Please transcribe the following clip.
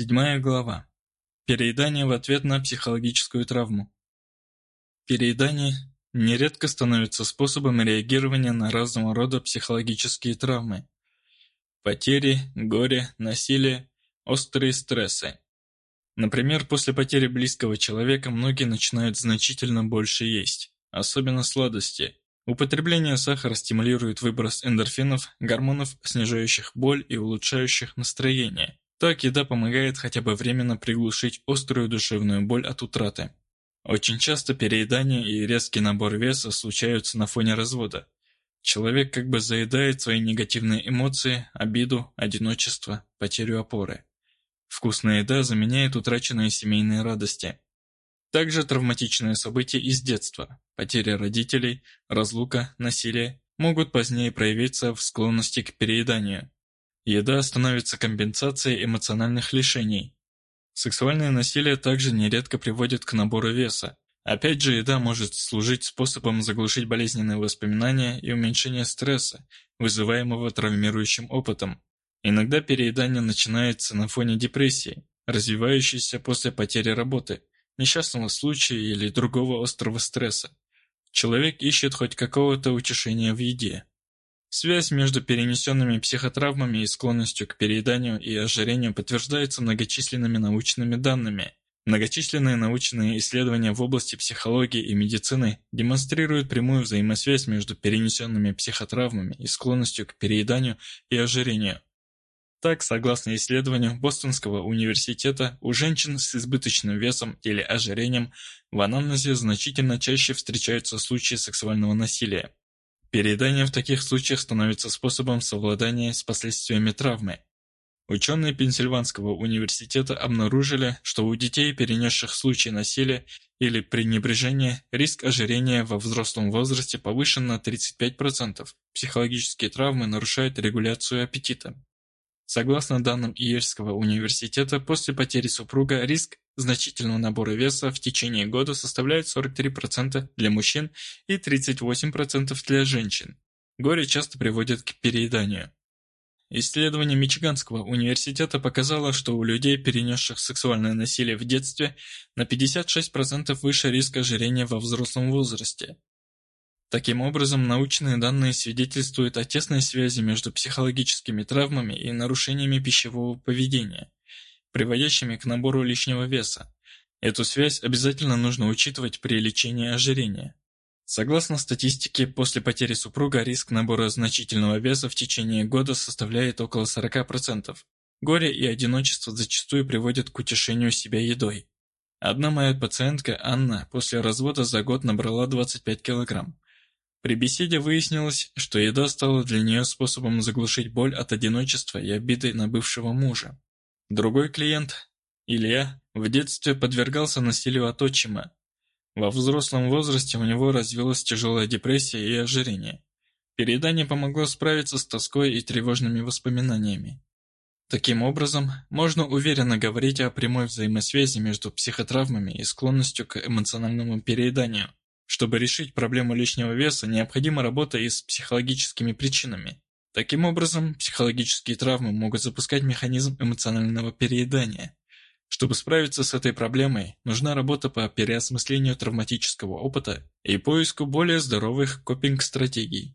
Седьмая глава. Переедание в ответ на психологическую травму. Переедание нередко становится способом реагирования на разного рода психологические травмы. Потери, горе, насилие, острые стрессы. Например, после потери близкого человека многие начинают значительно больше есть, особенно сладости. Употребление сахара стимулирует выброс эндорфинов, гормонов, снижающих боль и улучшающих настроение. Так еда помогает хотя бы временно приглушить острую душевную боль от утраты. Очень часто переедание и резкий набор веса случаются на фоне развода. Человек как бы заедает свои негативные эмоции, обиду, одиночество, потерю опоры. Вкусная еда заменяет утраченные семейные радости. Также травматичные события из детства, потеря родителей, разлука, насилие могут позднее проявиться в склонности к перееданию. Еда становится компенсацией эмоциональных лишений. Сексуальное насилие также нередко приводит к набору веса. Опять же, еда может служить способом заглушить болезненные воспоминания и уменьшение стресса, вызываемого травмирующим опытом. Иногда переедание начинается на фоне депрессии, развивающейся после потери работы, несчастного случая или другого острого стресса. Человек ищет хоть какого-то утешения в еде. Связь между перенесенными психотравмами и склонностью к перееданию и ожирению подтверждается многочисленными научными данными. Многочисленные научные исследования в области психологии и медицины демонстрируют прямую взаимосвязь между перенесенными психотравмами и склонностью к перееданию и ожирению. Так, согласно исследованию Бостонского университета, у женщин с избыточным весом или ожирением в анамнезе значительно чаще встречаются случаи сексуального насилия. Переедание в таких случаях становится способом совладания с последствиями травмы. Ученые Пенсильванского университета обнаружили, что у детей, перенесших случай насилия или пренебрежения, риск ожирения во взрослом возрасте повышен на 35%. Психологические травмы нарушают регуляцию аппетита. Согласно данным Иельского университета, после потери супруга риск значительного набора веса в течение года составляет 43% для мужчин и 38% для женщин. Горе часто приводит к перееданию. Исследование Мичиганского университета показало, что у людей, перенесших сексуальное насилие в детстве, на 56% выше риск ожирения во взрослом возрасте. Таким образом, научные данные свидетельствуют о тесной связи между психологическими травмами и нарушениями пищевого поведения, приводящими к набору лишнего веса. Эту связь обязательно нужно учитывать при лечении ожирения. Согласно статистике, после потери супруга риск набора значительного веса в течение года составляет около 40%. Горе и одиночество зачастую приводят к утешению себя едой. Одна моя пациентка, Анна, после развода за год набрала 25 килограмм. При беседе выяснилось, что еда стала для нее способом заглушить боль от одиночества и обиды на бывшего мужа. Другой клиент, Илья, в детстве подвергался насилию от отчима. Во взрослом возрасте у него развилась тяжелая депрессия и ожирение. Переедание помогло справиться с тоской и тревожными воспоминаниями. Таким образом, можно уверенно говорить о прямой взаимосвязи между психотравмами и склонностью к эмоциональному перееданию. Чтобы решить проблему лишнего веса, необходима работа и с психологическими причинами. Таким образом, психологические травмы могут запускать механизм эмоционального переедания. Чтобы справиться с этой проблемой, нужна работа по переосмыслению травматического опыта и поиску более здоровых копинг-стратегий.